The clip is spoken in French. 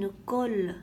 une colle.